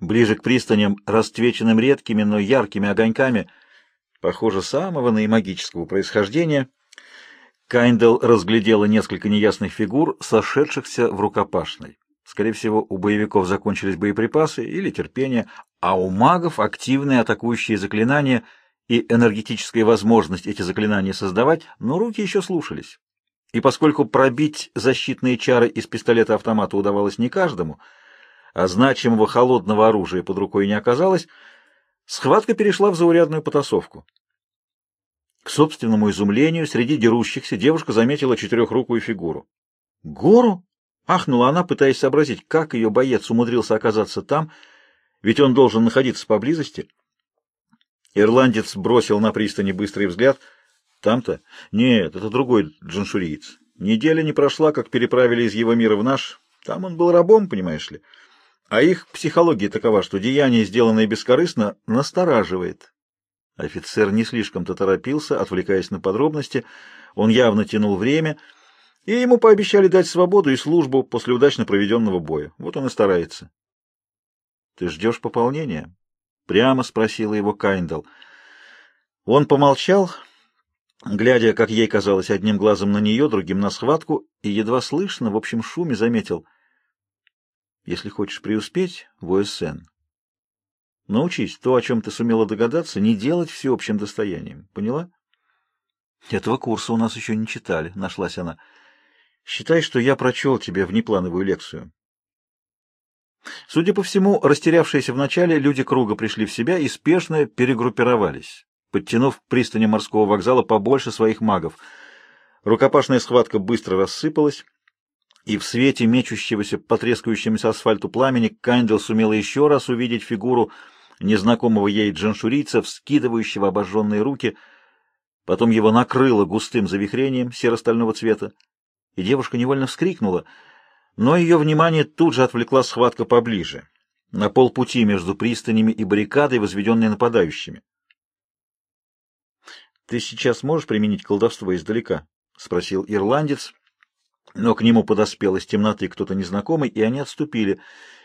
ближе к пристаням, расцвеченным редкими, но яркими огоньками, похоже, самого наимагического происхождения, Кайндл разглядела несколько неясных фигур, сошедшихся в рукопашной. Скорее всего, у боевиков закончились боеприпасы или терпение, а у магов активные атакующие заклинания и энергетическая возможность эти заклинания создавать, но руки еще слушались. И поскольку пробить защитные чары из пистолета-автомата удавалось не каждому, а значимого холодного оружия под рукой не оказалось, схватка перешла в заурядную потасовку. К собственному изумлению, среди дерущихся девушка заметила четырехрукую фигуру. «Гору?» — ахнула она, пытаясь сообразить, как ее боец умудрился оказаться там, ведь он должен находиться поблизости. Ирландец бросил на пристани быстрый взгляд — там-то? Нет, это другой джаншуриец. Неделя не прошла, как переправили из его мира в наш. Там он был рабом, понимаешь ли. А их психология такова, что деяние, сделанное бескорыстно, настораживает. Офицер не слишком-то торопился, отвлекаясь на подробности. Он явно тянул время, и ему пообещали дать свободу и службу после удачно проведенного боя. Вот он и старается. — Ты ждешь пополнения? — прямо спросила его Кайндал. Он помолчал глядя, как ей казалось, одним глазом на нее, другим на схватку, и едва слышно в общем шуме заметил. Если хочешь преуспеть в ОСН, научись то, о чем ты сумела догадаться, не делать всеобщим достоянием. Поняла? Этого курса у нас еще не читали, нашлась она. Считай, что я прочел тебе внеплановую лекцию. Судя по всему, растерявшиеся вначале, люди круга пришли в себя и спешно перегруппировались подтянув к пристани морского вокзала побольше своих магов. Рукопашная схватка быстро рассыпалась, и в свете мечущегося по трескающемуся асфальту пламени Кандел сумела еще раз увидеть фигуру незнакомого ей джаншурийца, вскидывающего обожженные руки. Потом его накрыло густым завихрением серо-стального цвета, и девушка невольно вскрикнула, но ее внимание тут же отвлекла схватка поближе, на полпути между пристанями и баррикадой, возведенной нападающими. «Ты сейчас можешь применить колдовство издалека?» — спросил ирландец, но к нему подоспел из темноты кто-то незнакомый, и они отступили,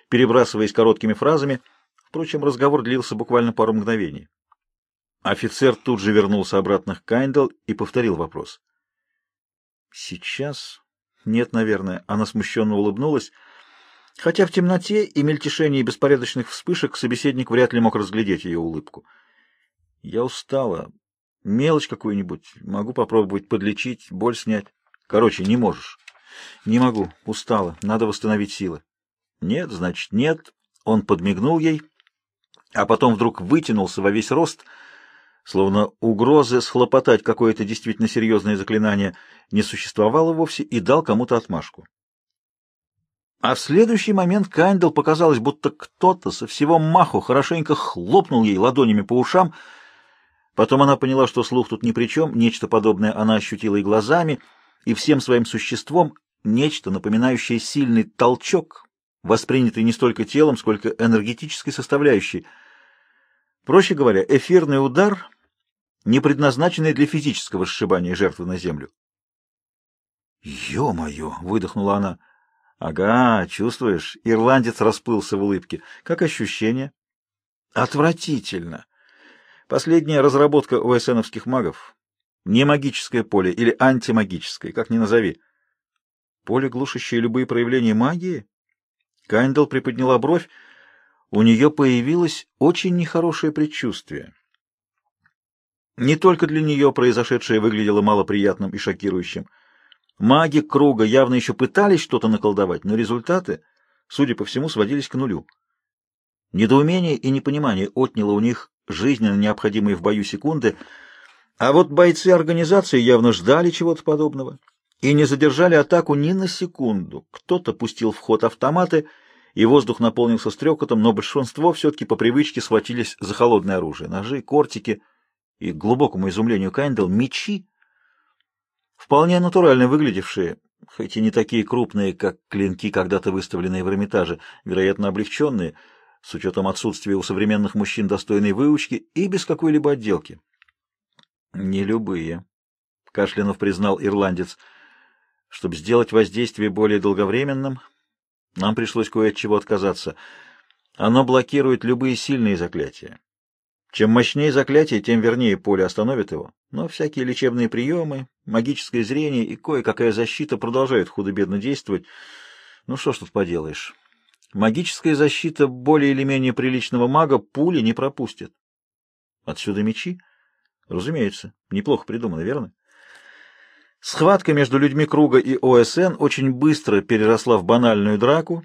перебрасываясь короткими фразами. Впрочем, разговор длился буквально пару мгновений. Офицер тут же вернулся обратно к Кайндл и повторил вопрос. «Сейчас?» «Нет, наверное». Она смущенно улыбнулась. Хотя в темноте и мельтешении беспорядочных вспышек собеседник вряд ли мог разглядеть ее улыбку. «Я устала. Мелочь какую-нибудь. Могу попробовать подлечить, боль снять. Короче, не можешь. Не могу. Устала. Надо восстановить силы. Нет, значит, нет. Он подмигнул ей, а потом вдруг вытянулся во весь рост, словно угрозы схлопотать какое-то действительно серьезное заклинание не существовало вовсе, и дал кому-то отмашку. А в следующий момент Кандел показалось, будто кто-то со всего маху хорошенько хлопнул ей ладонями по ушам, Потом она поняла, что слух тут ни при чем, нечто подобное она ощутила и глазами, и всем своим существом, нечто, напоминающее сильный толчок, воспринятый не столько телом, сколько энергетической составляющей. Проще говоря, эфирный удар, не предназначенный для физического сшибания жертвы на землю. «Ё-моё!» — выдохнула она. «Ага, чувствуешь?» Ирландец расплылся в улыбке. «Как ощущение?» «Отвратительно!» Последняя разработка ОСНовских магов. Не магическое поле или антимагическое, как ни назови. Поле, глушащее любые проявления магии? Кайндл приподняла бровь. У нее появилось очень нехорошее предчувствие. Не только для нее произошедшее выглядело малоприятным и шокирующим. Маги круга явно еще пытались что-то наколдовать, но результаты, судя по всему, сводились к нулю. Недоумение и непонимание отняло у них жизненно необходимые в бою секунды, а вот бойцы организации явно ждали чего-то подобного и не задержали атаку ни на секунду. Кто-то пустил в ход автоматы, и воздух наполнился стрекотом, но большинство все-таки по привычке схватились за холодное оружие, ножи, кортики и, к глубокому изумлению Кайндл, мечи, вполне натурально выглядевшие, хоть и не такие крупные, как клинки, когда-то выставленные в Эрмитаже, вероятно, облегченные — с учетом отсутствия у современных мужчин достойной выучки и без какой-либо отделки. «Не любые», — Кашлянов признал ирландец. «Чтобы сделать воздействие более долговременным, нам пришлось кое от чего отказаться. Оно блокирует любые сильные заклятия. Чем мощнее заклятие, тем вернее поле остановит его. Но всякие лечебные приемы, магическое зрение и кое-какая защита продолжают худо-бедно действовать. Ну что ж тут поделаешь. Магическая защита более или менее приличного мага пули не пропустит. Отсюда мечи? Разумеется. Неплохо придумано, верно? Схватка между людьми Круга и ОСН очень быстро переросла в банальную драку,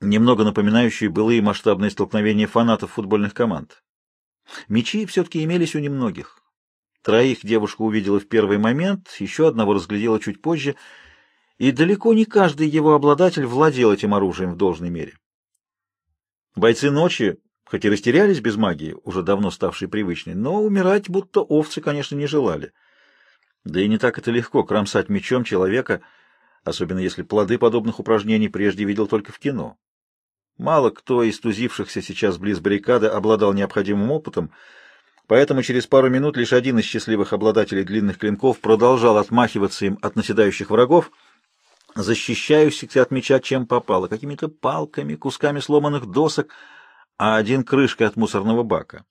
немного напоминающую былые масштабные столкновения фанатов футбольных команд. Мечи все-таки имелись у немногих. Троих девушка увидела в первый момент, еще одного разглядела чуть позже, и далеко не каждый его обладатель владел этим оружием в должной мере. Бойцы ночи, хоть и растерялись без магии, уже давно ставшей привычной, но умирать будто овцы, конечно, не желали. Да и не так это легко кромсать мечом человека, особенно если плоды подобных упражнений прежде видел только в кино. Мало кто из тузившихся сейчас близ баррикады обладал необходимым опытом, поэтому через пару минут лишь один из счастливых обладателей длинных клинков продолжал отмахиваться им от наседающих врагов, защищающихся от меча чем попало, какими-то палками, кусками сломанных досок, а один крышкой от мусорного бака.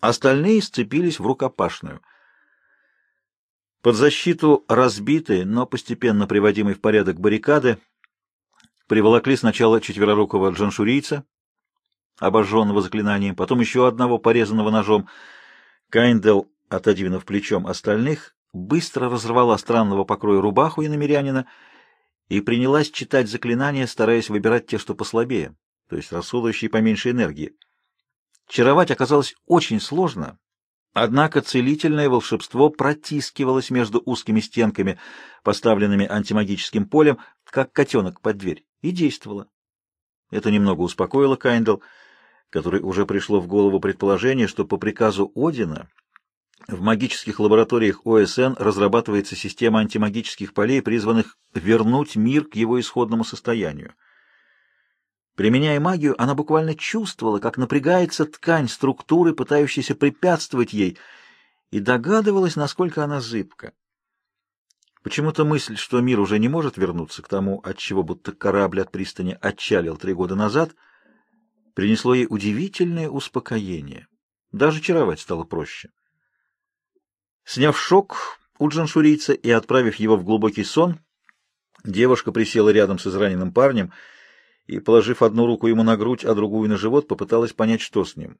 Остальные сцепились в рукопашную. Под защиту разбитой, но постепенно приводимой в порядок баррикады приволокли сначала четверорукого джаншурийца, обожженного заклинанием, потом еще одного порезанного ножом. Кайндел, отодвинув плечом остальных, быстро разорвала странного покроя рубаху и намерянина и принялась читать заклинания, стараясь выбирать те, что послабее, то есть расходующие поменьше энергии. Чаровать оказалось очень сложно, Однако целительное волшебство протискивалось между узкими стенками, поставленными антимагическим полем, как котенок под дверь, и действовало. Это немного успокоило Кайндл, который уже пришло в голову предположение, что по приказу Одина в магических лабораториях ОСН разрабатывается система антимагических полей, призванных вернуть мир к его исходному состоянию. Применяя магию, она буквально чувствовала, как напрягается ткань структуры, пытающейся препятствовать ей, и догадывалась, насколько она зыбка. Почему-то мысль, что мир уже не может вернуться к тому, от чего будто корабль от пристани отчалил три года назад, принесло ей удивительное успокоение. Даже чаровать стало проще. Сняв шок у джаншурийца и отправив его в глубокий сон, девушка присела рядом с израненным парнем и, положив одну руку ему на грудь, а другую на живот, попыталась понять, что с ним.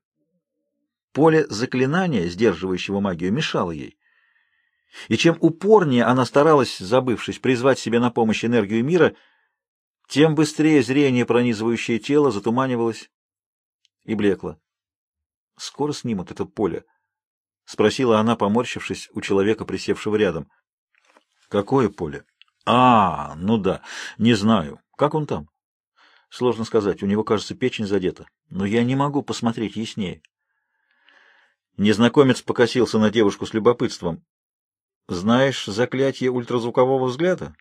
Поле заклинания, сдерживающего магию, мешало ей. И чем упорнее она старалась, забывшись, призвать себе на помощь энергию мира, тем быстрее зрение, пронизывающее тело, затуманивалось и блекло. «Скоро снимут это поле?» — спросила она, поморщившись у человека, присевшего рядом. «Какое поле?» «А, ну да, не знаю. Как он там?» Сложно сказать, у него, кажется, печень задета, но я не могу посмотреть яснее. Незнакомец покосился на девушку с любопытством. «Знаешь заклятие ультразвукового взгляда?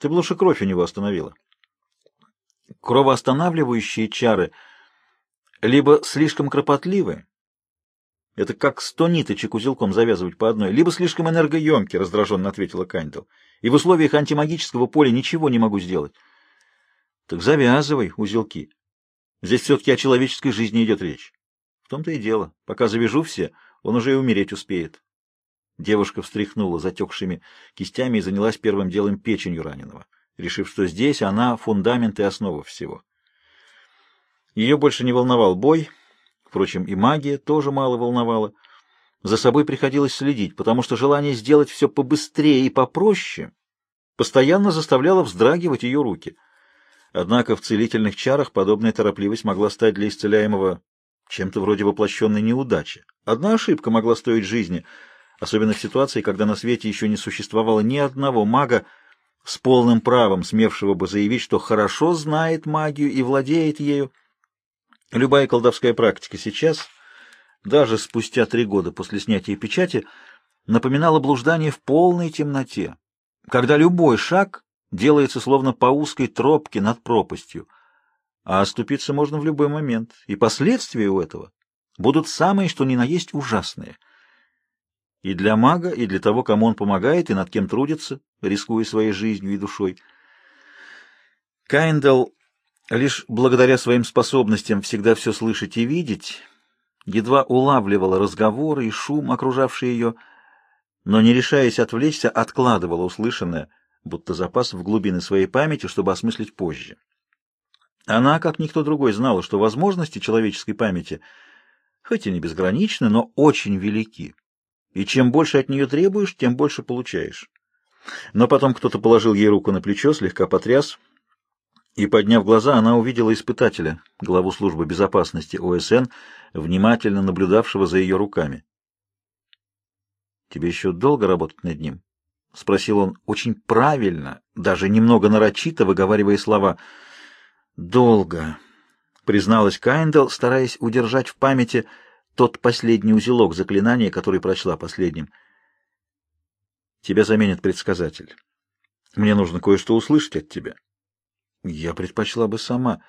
Ты бы лучше кровь у него остановила». Кровоостанавливающие чары либо слишком кропотливы, это как сто ниточек узелком завязывать по одной, либо слишком энергоемки, раздраженно ответила Кандел. И в условиях антимагического поля ничего не могу сделать. Так завязывай узелки. Здесь все-таки о человеческой жизни идет речь. В том-то и дело. Пока завяжу все, он уже и умереть успеет. Девушка встряхнула затекшими кистями и занялась первым делом печенью раненого, решив, что здесь она фундамент и основа всего. Ее больше не волновал бой, впрочем, и магия тоже мало волновала. За собой приходилось следить, потому что желание сделать все побыстрее и попроще постоянно заставляло вздрагивать ее руки — Однако в целительных чарах подобная торопливость могла стать для исцеляемого чем-то вроде воплощенной неудачи. Одна ошибка могла стоить жизни, особенно в ситуации, когда на свете еще не существовало ни одного мага с полным правом, смевшего бы заявить, что хорошо знает магию и владеет ею. Любая колдовская практика сейчас, даже спустя три года после снятия печати, напоминала блуждание в полной темноте, когда любой шаг делается словно по узкой тропке над пропастью, а оступиться можно в любой момент, и последствия у этого будут самые, что ни на есть, ужасные. И для мага, и для того, кому он помогает, и над кем трудится, рискуя своей жизнью и душой. Кайндал лишь благодаря своим способностям всегда все слышать и видеть, едва улавливала разговоры и шум, окружавший ее, но, не решаясь отвлечься, откладывала услышанное, будто запас в глубины своей памяти, чтобы осмыслить позже. Она, как никто другой, знала, что возможности человеческой памяти, хоть и не безграничны, но очень велики, и чем больше от нее требуешь, тем больше получаешь. Но потом кто-то положил ей руку на плечо, слегка потряс, и, подняв глаза, она увидела испытателя, главу службы безопасности ОСН, внимательно наблюдавшего за ее руками. «Тебе еще долго работать над ним?» — спросил он очень правильно, даже немного нарочито, выговаривая слова. «Долго», — призналась Кайндл, стараясь удержать в памяти тот последний узелок заклинания, который прочла последним. «Тебя заменит предсказатель. Мне нужно кое-что услышать от тебя». Я предпочла бы сама.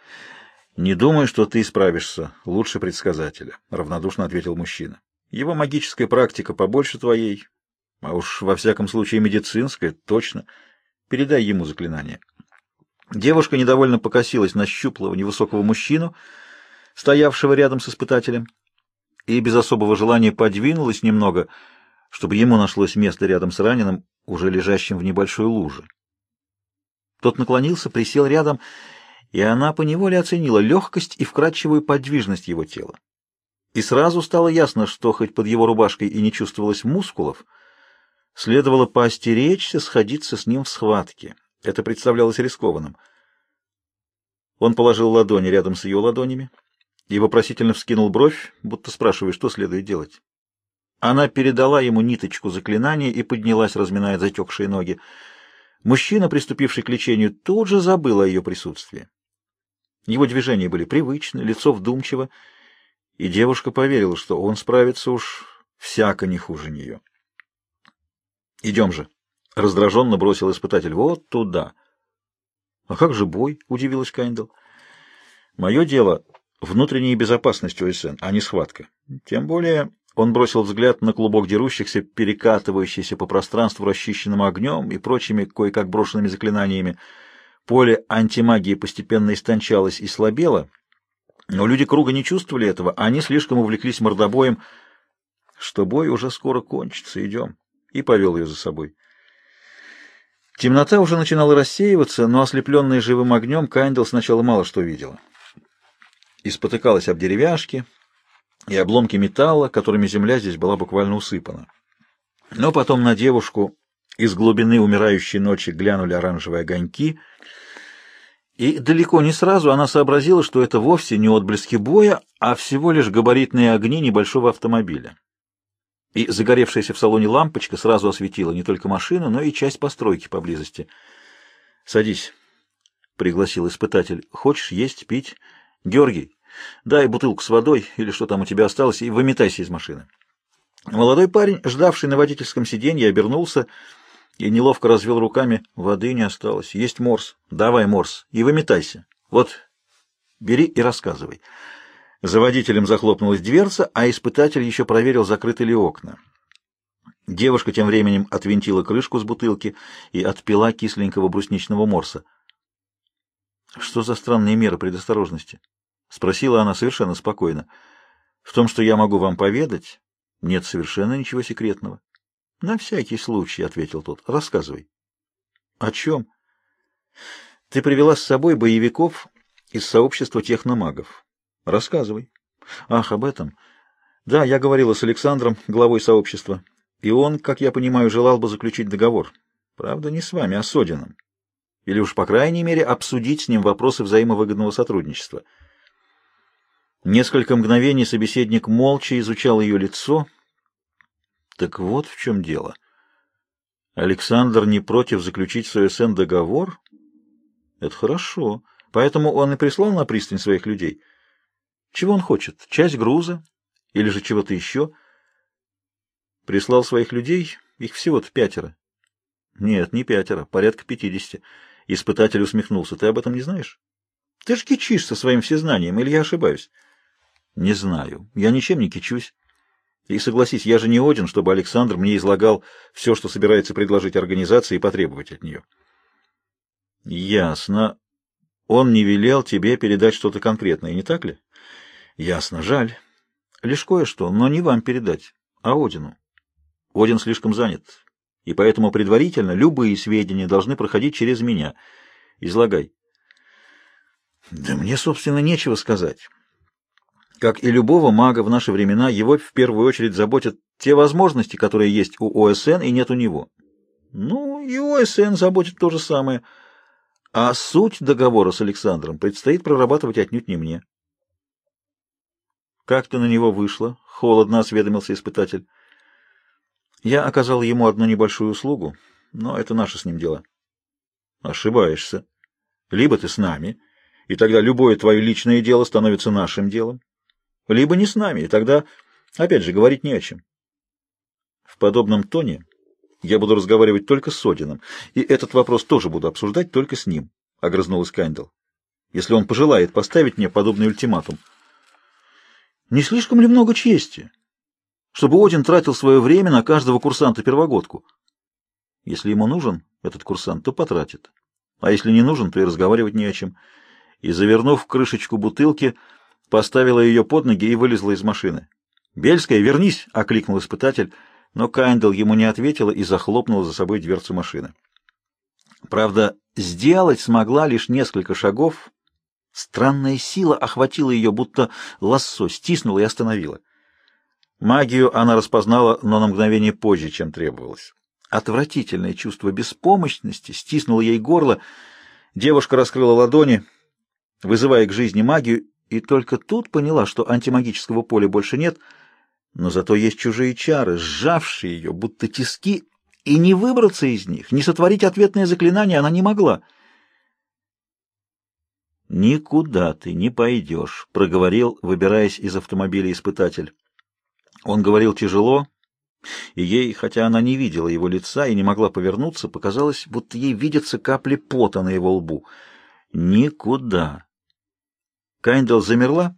Не думаю, что ты справишься лучше предсказателя, равнодушно ответил мужчина. Его магическая практика побольше твоей, а уж во всяком случае медицинская, точно. Передай ему заклинание. Девушка недовольно покосилась на щуплого невысокого мужчину, стоявшего рядом с испытателем, и без особого желания подвинулась немного, чтобы ему нашлось место рядом с раненым, уже лежащим в небольшой луже. Тот наклонился, присел рядом, и она поневоле оценила легкость и вкрадчивую подвижность его тела. И сразу стало ясно, что хоть под его рубашкой и не чувствовалось мускулов, следовало поостеречься сходиться с ним в схватке. Это представлялось рискованным. Он положил ладони рядом с ее ладонями и вопросительно вскинул бровь, будто спрашивая, что следует делать. Она передала ему ниточку заклинания и поднялась, разминая затекшие ноги. Мужчина, приступивший к лечению, тут же забыл о ее присутствии. Его движения были привычны, лицо вдумчиво, и девушка поверила, что он справится уж всяко не хуже нее. «Идем же», — раздраженно бросил испытатель, — «вот туда». «А как же бой?» — удивилась Кайндл. «Мое дело — внутренняя безопасность ОСН, а не схватка. Тем более он бросил взгляд на клубок дерущихся, перекатывающийся по пространству расчищенным огнем и прочими кое-как брошенными заклинаниями. Поле антимагии постепенно истончалось и слабело, но люди круга не чувствовали этого, они слишком увлеклись мордобоем, что бой уже скоро кончится, идем, и повел ее за собой. Темнота уже начинала рассеиваться, но ослепленная живым огнем Кайндл сначала мало что видела. И спотыкалась об деревяшки, и обломки металла, которыми земля здесь была буквально усыпана. Но потом на девушку из глубины умирающей ночи глянули оранжевые огоньки, и далеко не сразу она сообразила, что это вовсе не отблески боя, а всего лишь габаритные огни небольшого автомобиля. И загоревшаяся в салоне лампочка сразу осветила не только машину, но и часть постройки поблизости. «Садись», — пригласил испытатель. «Хочешь есть, пить?» «Георгий, Дай бутылку с водой или что там у тебя осталось и выметайся из машины. Молодой парень, ждавший на водительском сиденье, обернулся и неловко развел руками. Воды не осталось. Есть морс. Давай морс и выметайся. Вот, бери и рассказывай. За водителем захлопнулась дверца, а испытатель еще проверил, закрыты ли окна. Девушка тем временем отвинтила крышку с бутылки и отпила кисленького брусничного морса. Что за странные меры предосторожности? — спросила она совершенно спокойно. — В том, что я могу вам поведать, нет совершенно ничего секретного. — На всякий случай, — ответил тот. — Рассказывай. — О чем? — Ты привела с собой боевиков из сообщества техномагов. — Рассказывай. — Ах, об этом. Да, я говорила с Александром, главой сообщества, и он, как я понимаю, желал бы заключить договор. Правда, не с вами, а с Одином. Или уж, по крайней мере, обсудить с ним вопросы взаимовыгодного сотрудничества — Несколько мгновений собеседник молча изучал ее лицо. Так вот в чем дело. Александр не против заключить с ОСН договор? Это хорошо. Поэтому он и прислал на пристань своих людей. Чего он хочет? Часть груза? Или же чего-то еще? Прислал своих людей? Их всего-то пятеро. Нет, не пятеро, порядка пятидесяти. Испытатель усмехнулся. Ты об этом не знаешь? Ты ж кичишься своим всезнанием, или я ошибаюсь? Не знаю. Я ничем не кичусь. И согласись, я же не Один, чтобы Александр мне излагал все, что собирается предложить организации и потребовать от нее. Ясно. Он не велел тебе передать что-то конкретное, не так ли? Ясно, жаль. Лишь кое-что, но не вам передать, а Одину. Один слишком занят, и поэтому предварительно любые сведения должны проходить через меня. Излагай. Да мне, собственно, нечего сказать. Как и любого мага в наши времена, его в первую очередь заботят те возможности, которые есть у ОСН и нет у него. Ну, и ОСН заботит то же самое. А суть договора с Александром предстоит прорабатывать отнюдь не мне. «Как ты на него вышла?» — холодно осведомился испытатель. «Я оказал ему одну небольшую услугу, но это наше с ним дело». «Ошибаешься. Либо ты с нами, и тогда любое твое личное дело становится нашим делом, либо не с нами, и тогда, опять же, говорить не о чем». В подобном тоне я буду разговаривать только с Одином, и этот вопрос тоже буду обсуждать только с ним, — огрызнулась Кайндл. Если он пожелает поставить мне подобный ультиматум. Не слишком ли много чести? Чтобы Один тратил свое время на каждого курсанта-первогодку. Если ему нужен этот курсант, то потратит. А если не нужен, то и разговаривать не о чем. И, завернув крышечку бутылки, поставила ее под ноги и вылезла из машины. «Бельская, вернись!» — окликнул испытатель, но Кайндл ему не ответила и захлопнула за собой дверцу машины. Правда, сделать смогла лишь несколько шагов, Странная сила охватила ее, будто лассо, стиснула и остановила. Магию она распознала, но на мгновение позже, чем требовалось. Отвратительное чувство беспомощности стиснуло ей горло. Девушка раскрыла ладони, вызывая к жизни магию, и только тут поняла, что антимагического поля больше нет, но зато есть чужие чары, сжавшие ее, будто тиски, и не выбраться из них, не сотворить ответное заклинание она не могла — «Никуда ты не пойдешь», — проговорил, выбираясь из автомобиля испытатель. Он говорил тяжело, и ей, хотя она не видела его лица и не могла повернуться, показалось, будто ей видятся капли пота на его лбу. «Никуда». Кайндал замерла,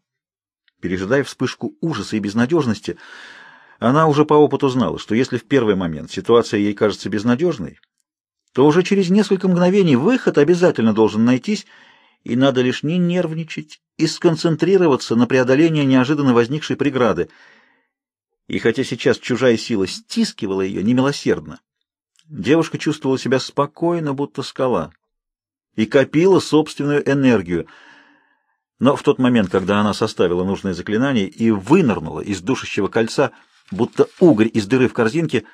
пережидая вспышку ужаса и безнадежности. Она уже по опыту знала, что если в первый момент ситуация ей кажется безнадежной, то уже через несколько мгновений выход обязательно должен найтись, и надо лишь не нервничать и сконцентрироваться на преодолении неожиданно возникшей преграды. И хотя сейчас чужая сила стискивала ее немилосердно, девушка чувствовала себя спокойно, будто скала, и копила собственную энергию. Но в тот момент, когда она составила нужное заклинание и вынырнула из душащего кольца, будто угорь из дыры в корзинке,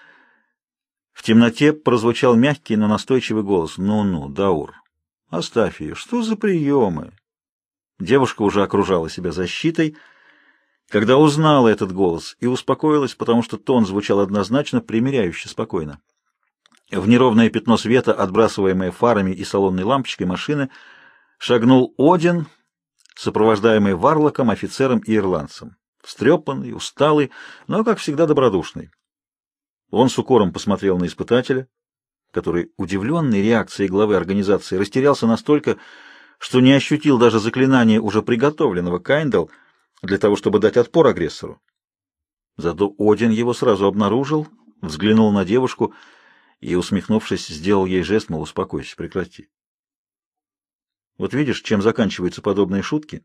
в темноте прозвучал мягкий, но настойчивый голос. «Ну-ну, Даур, Оставь ее. Что за приемы? Девушка уже окружала себя защитой, когда узнала этот голос и успокоилась, потому что тон звучал однозначно, примиряюще спокойно. В неровное пятно света, отбрасываемое фарами и салонной лампочкой машины, шагнул Один, сопровождаемый Варлоком, офицером и ирландцем. Встрепанный, усталый, но, как всегда, добродушный. Он с укором посмотрел на испытателя, который, удивленный реакцией главы организации, растерялся настолько, что не ощутил даже заклинания уже приготовленного Кайндл для того, чтобы дать отпор агрессору. Зато Один его сразу обнаружил, взглянул на девушку и, усмехнувшись, сделал ей жест, мол, успокойся, прекрати. Вот видишь, чем заканчиваются подобные шутки?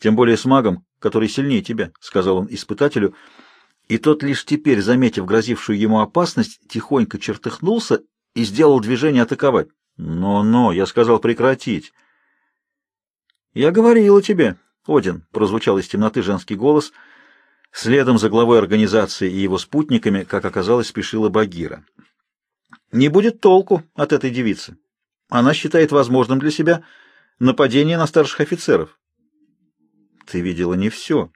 Тем более с магом, который сильнее тебя, — сказал он испытателю, — и тот лишь теперь, заметив грозившую ему опасность, тихонько чертыхнулся и сделал движение атаковать. «Но-но, я сказал прекратить». «Я говорила тебе, Один», — прозвучал из темноты женский голос. Следом за главой организации и его спутниками, как оказалось, спешила Багира. «Не будет толку от этой девицы. Она считает возможным для себя нападение на старших офицеров». «Ты видела не все»,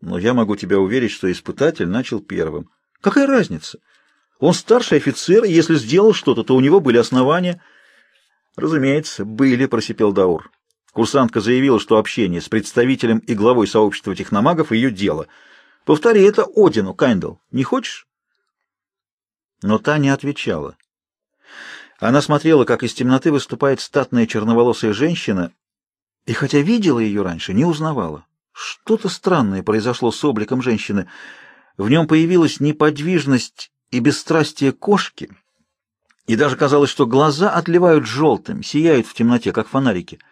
но я могу тебя уверить, что испытатель начал первым. Какая разница? Он старший офицер, и если сделал что-то, то у него были основания. Разумеется, были, просипел Даур. Курсантка заявила, что общение с представителем и главой сообщества техномагов — ее дело. Повтори это Одину, Кайндл. Не хочешь? Но та не отвечала. Она смотрела, как из темноты выступает статная черноволосая женщина, и хотя видела ее раньше, не узнавала. Что-то странное произошло с обликом женщины. В нем появилась неподвижность и бесстрастие кошки, и даже казалось, что глаза отливают желтым, сияют в темноте, как фонарики —